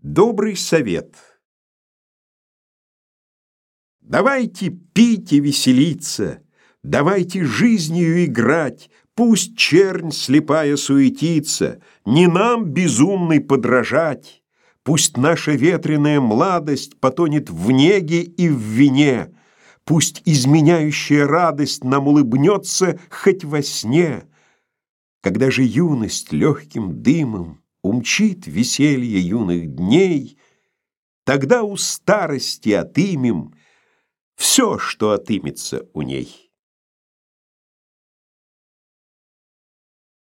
Добрый совет Давайте пить и веселиться, Давайте жизнью играть, Пусть чернь слепая суетится, Не нам, безумный, подражать. Пусть наша ветреная младость Потонет в неге и в вине, Пусть изменяющая радость Нам улыбнется хоть во сне. Когда же юность легким дымом Умчит веселье юных дней, Тогда у старости отымем Все, что отымется у ней.